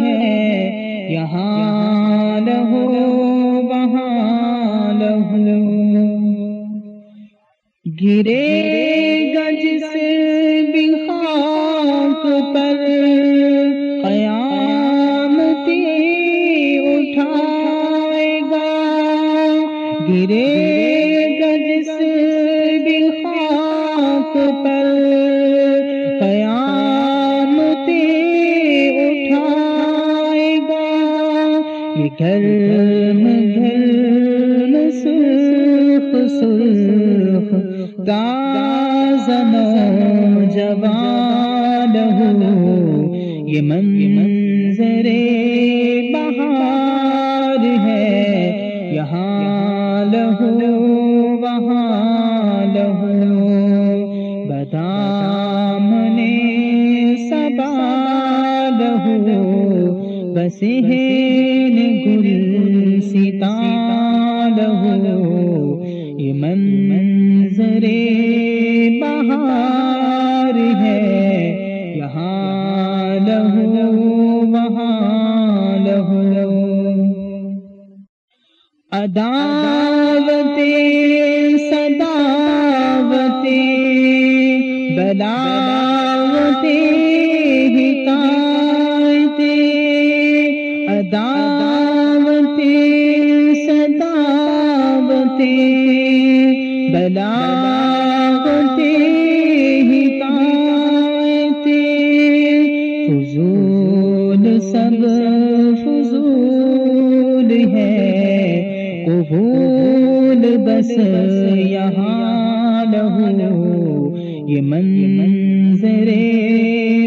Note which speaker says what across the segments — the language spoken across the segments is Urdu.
Speaker 1: ہے۔ یہاں لہو، وہاں لہو۔ گرے گج سے بھی خاک پر قیامتی اٹھائے گا۔ گرے گج سے بھی خاک پر قیامتی گھر گھر سرخ سرخ تازن جوان ہو۔ یہ منظر بہار ہے۔ یہاں لہو، وہاں لہو۔ بدام نے سبا لہو۔ بس گل سیتا لہو یہ منظر بہار ہے یہاں لہو، وہاں لہو عداوت صداوت بلاوت حکایت صداوت حکایت فضول سب فضول ہے، قبول بس یہاں لہو۔ یہ منظر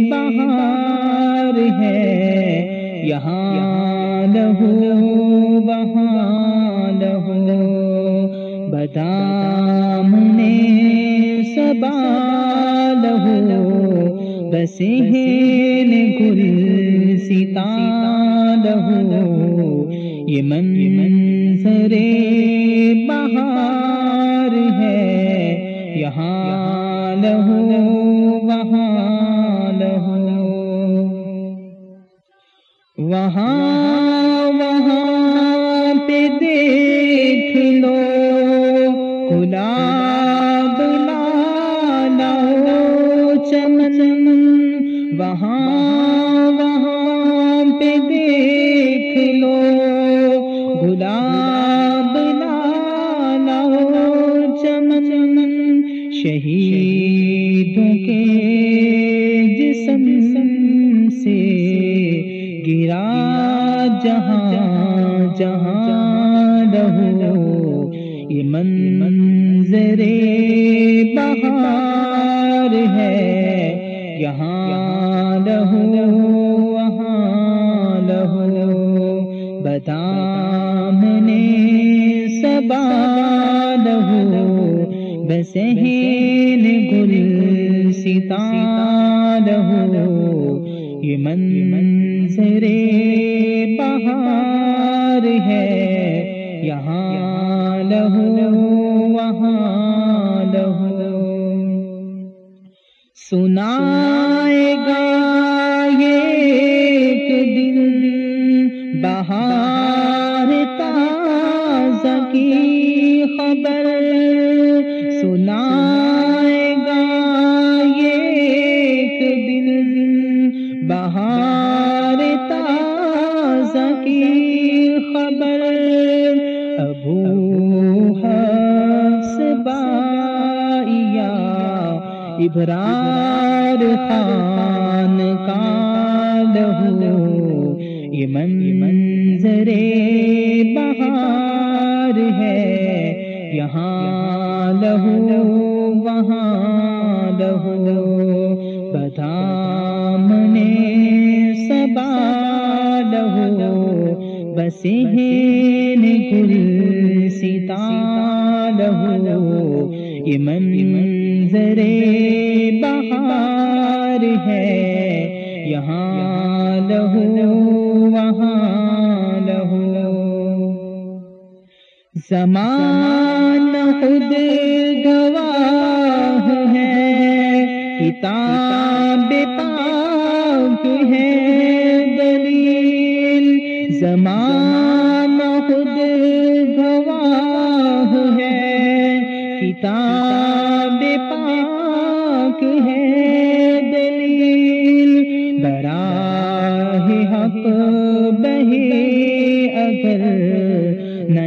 Speaker 1: بہار ہے، یہاں لہو۔ بدام نے سبا لہو بس گل سیتا لہو۔ یہ منظر بہار ہے، یہاں لہو، وہاں لہو۔ وہاں وہاں وہاں پہ دیکھ لو گلاب لالا چمن شہیدوں کے جسم سے گرا، جہاں جہاں رہو، یہ من منظر بہار ہے، یہاں رہو وہاں رہو بدام نے سبا رہو بسہین گل سیتا رہو یہ من منظر بہار ہے، یہاں لہو وہاں لہو سنائے بہار تازہ کی خبر سنائے گا ایک دن بہار تازہ کی خبر ابو حسبائیا ابرار خان کا لہو یہ من منظر بہار ہے۔ یہاں لہو، وہاں لہو۔ بدام نے سبا لہو۔ بس گل سیتا لہو۔ یہ من زمان خود گواہ ہے، کتاب پاک ہے دلیل۔ زمان خود گواہ ہے، کتاب پاک ہے دلیل۔ براہ حق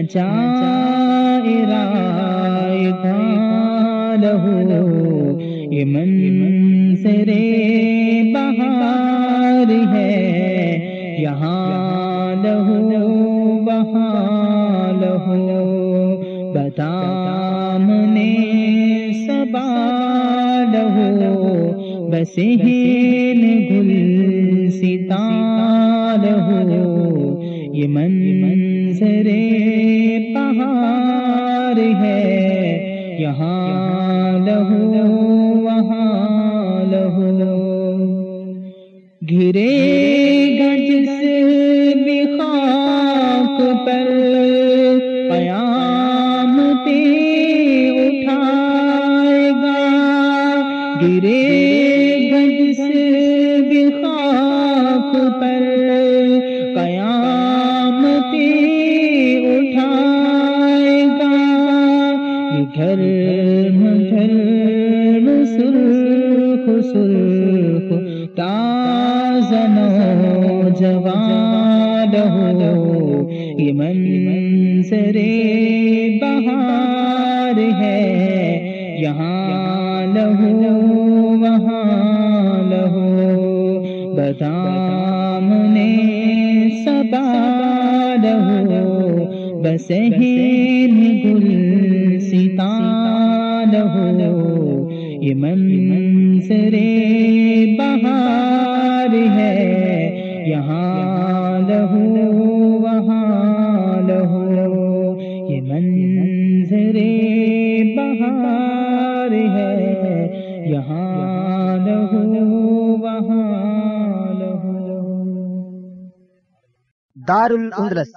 Speaker 1: نہ چائے رائے لہو یہ منظر بہار ہے، یہاں لہو وہاں لہو بتام نے سبا لہو بس ہین گل ستا لہو یہ منظر گرے گج سے بھی خاک پر قیام تے اٹھائے گا۔ گرے گج سے بھی خاک پر قیام تے اٹھائے گا۔ یہ گھر گھر سرخ سرخ تازہ نوجوان ہو یہ منظر بہار ہے۔ یہاں لہو، وہاں لہو۔ بدام نے سبا لہو۔ بس گل ستا لہو۔ یہ منظر یہاں لہو وہاں لہو یہ منظر بہار ہے۔ یہاں لہو وہاں لہو۔
Speaker 2: دار الاندلس